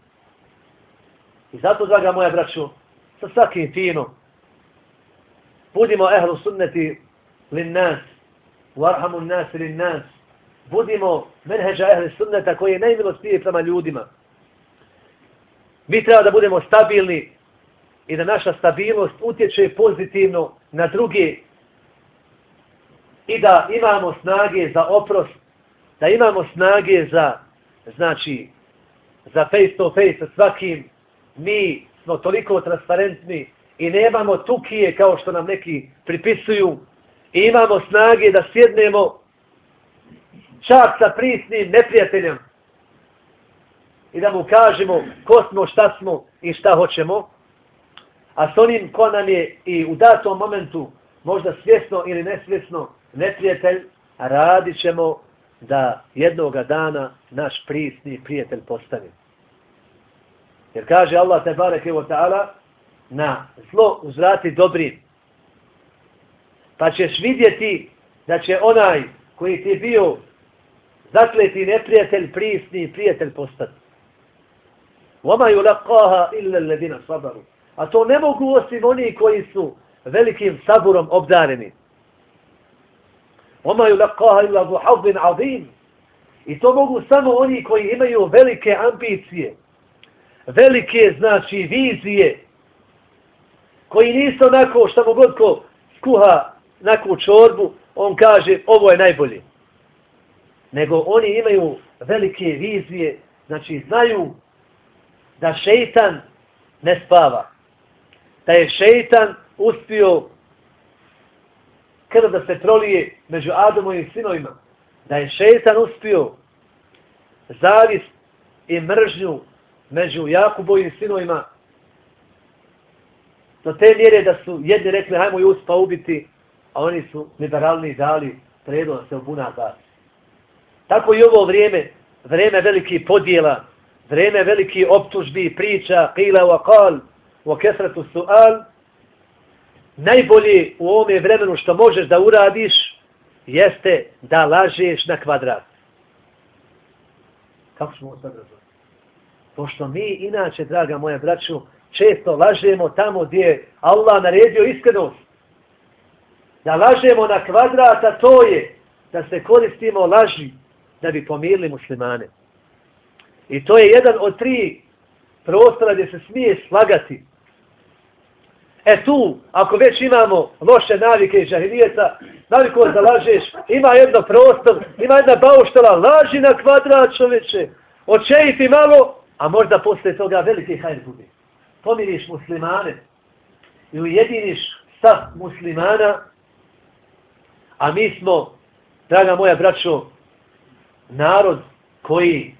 I zato, draga moja braću, sa svakim finom, budimo ehlu sunneti lin nas, warhamu nas ili nas, budimo menheđa ehli sunneta koji je najmilostije prema ljudima. Mi treba da budemo stabilni i da naša stabilnost utječe pozitivno na druge i da imamo snage za oprost, da imamo snage za, znači, za face to face sa svakim, mi smo toliko transparentni i nemamo tukije kao što nam neki pripisuju i imamo snage da sjednemo čak sa prisnim neprijateljem i da mu kažemo ko smo, šta smo i šta hoćemo, a s onim ko nam je i u datom momentu možda svjesno ili nesvjesno neprijatelj, radit ćemo da jednoga dana naš prisni prijatelj postane. Jer kaže Allah te barek evo ta'ala na zlo uzvrati dobrim. Pa ćeš vidjeti da će onaj koji ti bio zakleti neprijatelj, prisni prijatelj postati. Vama ju laqaha illa ledina sabaru. A to ne mogu osim oni koji su velikim saburom obdareni. Vama ju laqaha illa zu hazin. I to mogu samo oni koji imaju velike ambicije, velike, znači, vizije, koji nisu onako što mu god ko skuha neku čorbu, on kaže ovo je najbolje nego oni imaju velike vizije, znači znaju da šeitan ne spava. Da je šeitan uspio kada da se prolije među Adamovim sinovima. Da je šeitan uspio zavis i mržnju među Jakubovim sinovima do te mjere da su jedni rekli hajmo Juspa pa ubiti, a oni su liberalni dali predo se obuna da. Tako i ovo vrijeme, vrijeme veliki podjela, vrijeme veliki optužbi, priča, qila wa qal, wa kesratu su'al, najbolje u ovome vremenu što možeš da uradiš, jeste da lažeš na kvadrat. Kako smo sad razvoj? Pošto mi, inače, draga moja braću, često lažemo tamo gdje Allah naredio iskrenost. Da lažemo na kvadrat, a to je da se koristimo laži da bi pomirili muslimane. I to je jedan od tri prostora gdje se smije slagati. E tu, ako već imamo loše navike i žahilijeta, naviko da lažeš, ima jedno prostor, ima jedna bauštala, laži na kvadrat čoveče, očejiti malo, a možda posle toga veliki hajr bude. Pomiriš muslimane i ujediniš sa muslimana, A mi smo, draga moja braćo, narod koji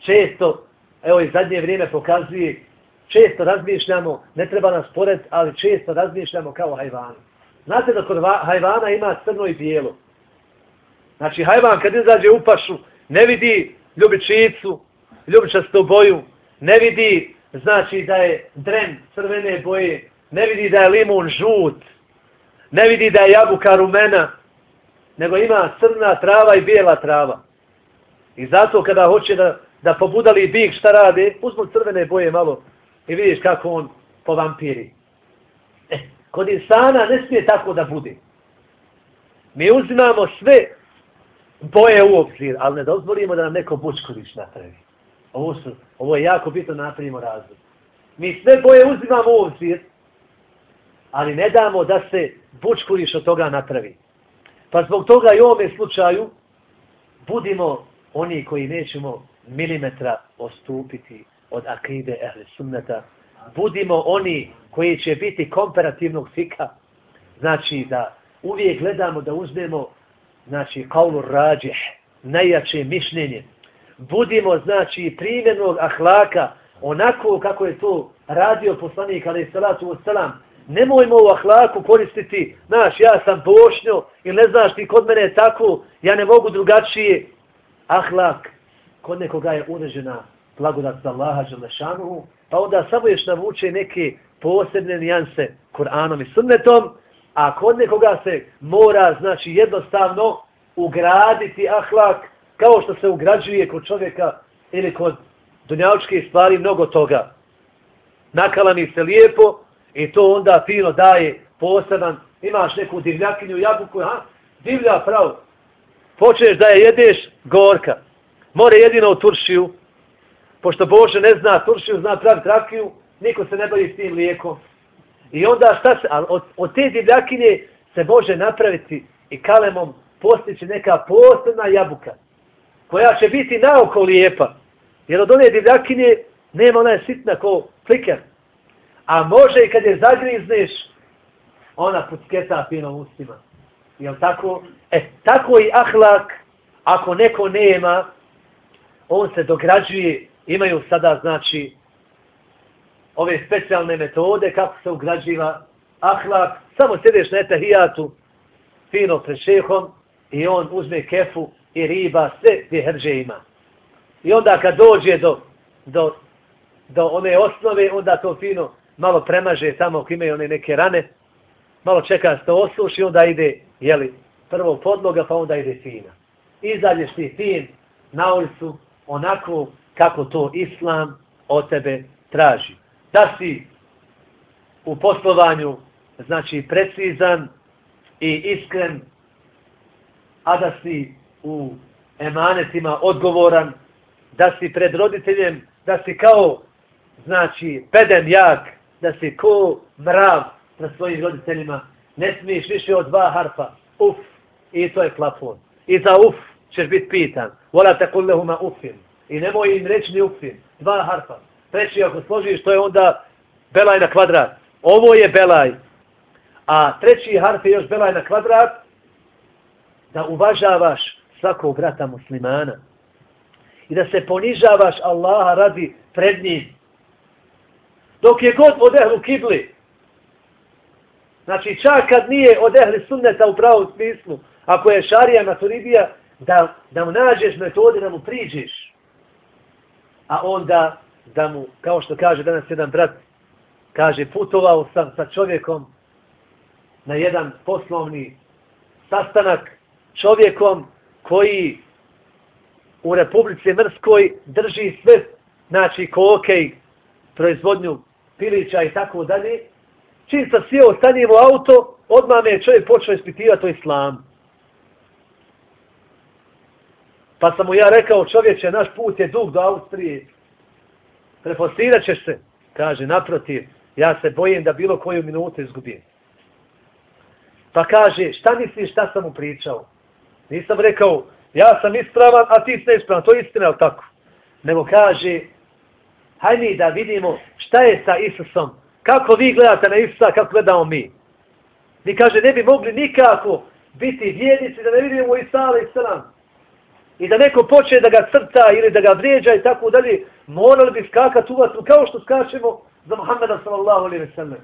često, evo i zadnje vrijeme pokazuje, često razmišljamo, ne treba nas pored, ali često razmišljamo kao hajvani. Znate da kod hajvana ima crno i bijelo. Znači hajvan kad izađe u pašu, ne vidi ljubičicu, ljubičastu boju, ne vidi znači da je dren crvene boje, ne vidi da je limun žut, ne vidi da je jabuka rumena, nego ima crna trava i bijela trava. I zato kada hoće da, da pobudali bik šta rade, uzmu crvene boje malo i vidiš kako on po vampiri. E, eh, kod insana ne smije tako da bude. Mi uzimamo sve boje u obzir, ali ne dozvolimo da nam neko bučković napravi. Ovo, su, ovo je jako bitno napravimo razlog. Mi sve boje uzimamo u obzir, ali ne damo da se bučkuriš od toga napravi. Pa zbog toga i u ovome slučaju budimo oni koji nećemo milimetra ostupiti od akide ehle sunneta. Budimo oni koji će biti komparativnog fika. Znači da uvijek gledamo da uzmemo znači kaulu rađeh, najjače mišljenje. Budimo znači primjernog ahlaka onako kako je to radio poslanik alaih salatu wasalam nemojmo u ahlaku koristiti, znaš, ja sam bošnjo, ili ne znaš ti kod mene je tako, ja ne mogu drugačije. Ahlak, kod nekoga je uređena blagodat za Allaha Želešanuhu, pa onda samo još navuče neke posebne nijanse Kur'anom i sunnetom, a kod nekoga se mora, znači, jednostavno ugraditi ahlak, kao što se ugrađuje kod čovjeka ili kod dunjavčke stvari mnogo toga. Nakalani se lijepo, I to onda fino daje poseban, imaš neku divljakinju, jabuku, ha? divlja pravo. Počneš da je jedeš gorka. More jedino u Turšiju, pošto Bože ne zna Turšiju, zna pravi trakiju, niko se ne bavi s tim lijekom. I onda šta se, od, od te divljakinje se može napraviti i kalemom postići neka posebna jabuka, koja će biti naoko lijepa. Jer od one divljakinje nema ona je sitna ko fliker, A može i kad je zagrizneš, ona pucketa finom ustima. Jel tako? E, tako i ahlak, ako neko nema, on se dograđuje, imaju sada, znači, ove specijalne metode kako se ugrađiva ahlak. Samo sjedeš na etahijatu, fino pred šehom, i on uzme kefu i riba, sve gdje hrđe ima. I onda kad dođe do, do, do one osnove, onda to fino malo premaže tamo ako imaju one neke rane, malo čeka se to osuši, onda ide, jeli, prvo podloga, pa onda ide fina. Izađeš ti fin na ulicu, onako kako to islam od tebe traži. Da si u poslovanju, znači precizan i iskren, a da si u emanetima odgovoran, da si pred roditeljem, da si kao, znači, pedem jak, da si ko mrav na svojim roditeljima, ne smiješ više od dva harfa, uf, i to je plafon. I za uf ćeš biti pitan, vola te kullehuma ufim. I nemoj im reći ni ufim, dva harfa. Treći, ako složiš, to je onda belaj na kvadrat. Ovo je belaj. A treći harf je još belaj na kvadrat, da uvažavaš svakog brata muslimana. I da se ponižavaš Allaha radi pred njim dok je god od ehlu kibli. Znači čak kad nije od ehli sunneta u pravom smislu, ako je šarija maturidija, da, da mu nađeš metode, da mu priđeš. A onda da mu, kao što kaže danas jedan brat, kaže putovao sam sa čovjekom na jedan poslovni sastanak čovjekom koji u Republici Mrskoj drži sve, znači kokej, proizvodnju pilića i tako dalje, čim sam sjeo, stanjem u auto, odmah me je čovjek počeo ispitivati o islamu. Pa sam mu ja rekao, čovječe, naš put je dug do Austrije. Prepostirat ćeš se. Kaže, naprotiv, ja se bojim da bilo koju minutu izgubim. Pa kaže, šta misliš, šta sam mu pričao? Nisam rekao, ja sam ispravan, a ti si neispravan. To je istina, ali tako? Nego kaže, hajde da vidimo šta je sa Isusom. Kako vi gledate na Isusa, kako gledamo mi. Mi kaže, ne bi mogli nikako biti vjernici da ne vidimo i sale i sram. I da neko počne da ga crta ili da ga vrijeđa i tako dalje, morali bi skakati u vatru kao što skačemo za Muhammeda sallallahu alaihi ve sellem.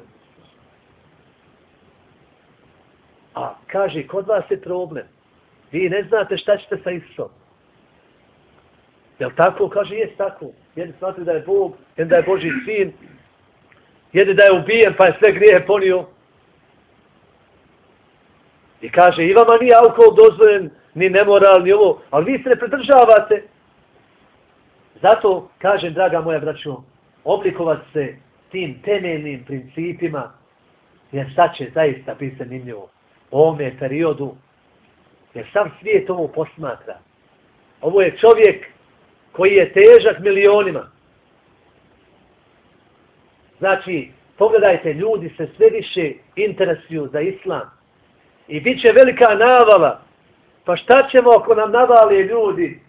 A kaže, kod vas je problem. Vi ne znate šta ćete sa Isusom. Jel tako? Kaže, jes tako. Jedni smatri da je Bog, jedni da je Boži sin, jedni da je ubijen pa je sve grije ponio. I kaže, i vama nije alkohol dozvoljen, ni nemoral, ni ovo, ali vi se ne pridržavate. Zato, kažem, draga moja braćo, oblikovat se tim temeljnim principima, jer sad će zaista biti zanimljivo u ovome periodu, jer sam svijet ovo posmatra. Ovo je čovjek koji je težak milionima. Znači, pogledajte, ljudi se sve više interesuju za islam. I bit će velika navala. Pa šta ćemo ako nam navali ljudi?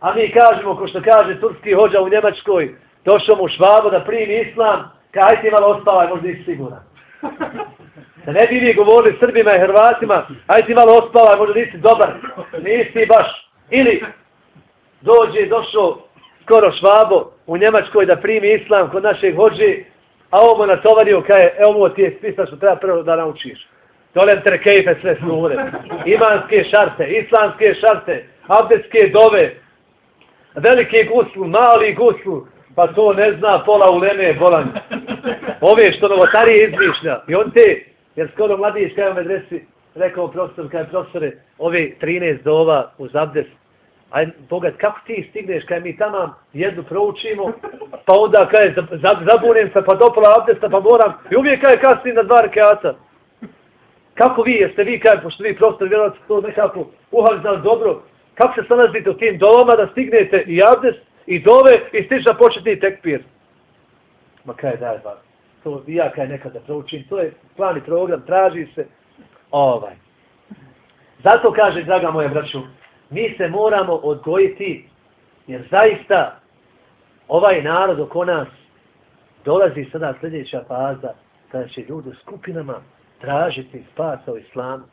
A mi kažemo, ko što kaže turski hođa u Njemačkoj, došao mu švabo da primi islam, kaj ti malo ospavaj, možda nisi siguran. Da ne bi vi govorili Srbima i Hrvatima, aj ti malo ospavaj, možda nisi dobar, nisi baš. Ili dođe, došao skoro švabo u Njemačkoj da primi islam kod našeg hođe, a ovo natovario kaje, evo ovo ti je spisa što treba prvo da naučiš. Dolem terkejfe sve sure. Imanske šarte, islamske šarte, abdeske dove, veliki guslu, mali guslu, pa to ne zna pola uleme bolan. Ove što novotarije izmišlja. I on te, jer skoro mladić kaj u medresi, rekao profesor, kaj profesore, ove 13 dova uz abdest, aj bogat, kako ti stigneš, kaj mi tamo jednu proučimo, pa onda kaj zabunim se, pa dopola abdesta, pa moram, i uvijek kaj kasnim na dva rekeata. Kako vi, jeste vi, kaj, pošto vi prostor vjerovatno to nekako uhali znali dobro, kako se snalazite u tim dovama da stignete i abdest, i dove, i stižna početni tekpir. Ma kaj daj, ba, to ja kaj nekada proučim, to je plani program, traži se, ovaj. Zato kaže, draga moja braću, mi se moramo odgojiti, jer zaista ovaj narod oko nas dolazi sada sljedeća faza, kada će ljudi skupinama tražiti spasa u islamu.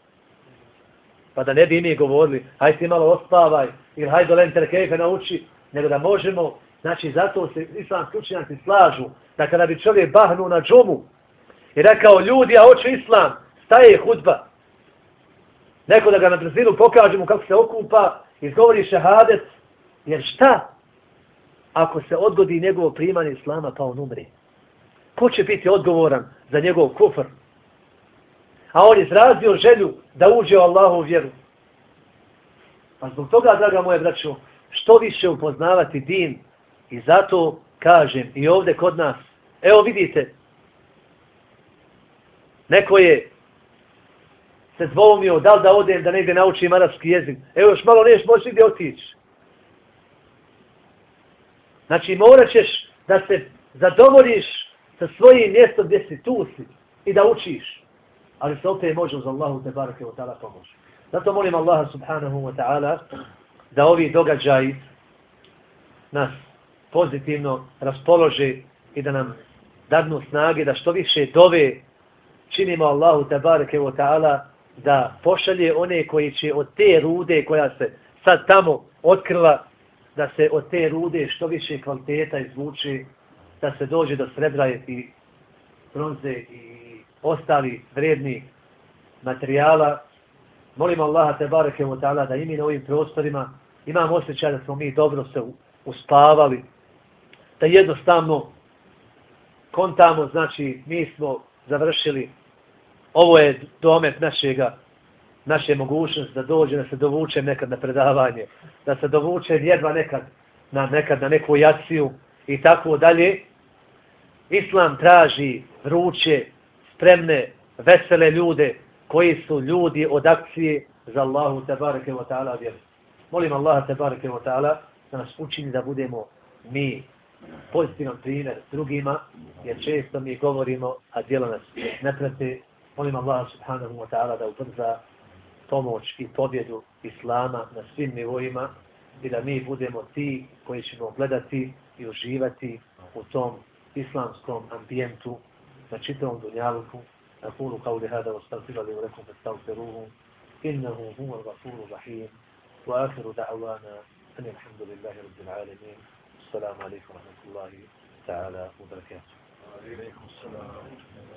Pa da ne bi mi govorili, hajde ti malo ospavaj, ili hajde dolen terkejfe nauči, nego da možemo, znači zato se islamski učenjaci slažu, da kada bi čovjek bahnuo na džumu i rekao ljudi, ja hoću islam, staje hudba. Neko da ga na brzinu pokaže mu kako se okupa, izgovori šehadet, jer šta ako se odgodi njegovo primanje islama pa on umri? Ko će biti odgovoran za njegov kufr? A on je izrazio želju da uđe u Allahu vjeru. Pa zbog toga, draga moje braćo, što više upoznavati din i zato kažem i ovdje kod nas, evo vidite, neko je se dvoumio da li da odem da negdje naučim arapski jezik. Evo još malo neš možeš gdje otići. Znači morat ćeš da se zadovoljiš sa svojim mjestom gdje si tu si i da učiš. Ali se opet može uz Allahu te barake o ta'ala pomoći. Zato molim Allaha subhanahu wa ta'ala da ovi događaji nas pozitivno raspolože i da nam dadnu snage da što više dove činimo Allahu tabareke wa ta'ala da pošalje one koji će od te rude koja se sad tamo otkrila da se od te rude što više kvaliteta izvuči da se dođe do srebra i bronze i ostali vredni materijala. Molim Allaha te bareke u ta'ala da imi na ovim prostorima. Imamo osjećaj da smo mi dobro se uspavali, da jednostavno kontamo, znači mi smo završili, ovo je domet našega, naše mogućnosti da dođe, da se dovuče nekad na predavanje, da se dovuče jedva nekad na, nekad na neku jaciju i tako dalje. Islam traži vruće, spremne, vesele ljude, koji su ljudi od akcije za Allahu tebareke wa ta'ala vjeru. Molim Allaha tebareke wa ta'ala da nas učini da budemo mi pozitivan primjer drugima, jer često mi govorimo, a djela nas ne prate. Molim Allah subhanahu wa ta'ala da ubrza pomoć i pobjedu Islama na svim nivoima i da mi budemo ti koji ćemo gledati i uživati u tom islamskom ambijentu na čitavom dunjaluku. Nakulu kao li hada ostavljali u rekom ostavljeruhu. Innehu huva gafuru rahim. Wa ahiru da'wana. Ani alhamdulillahi rabbil alemin. Assalamu alaikum wa rahmatullahi ta'ala wa barakatuh. Alaikum salam.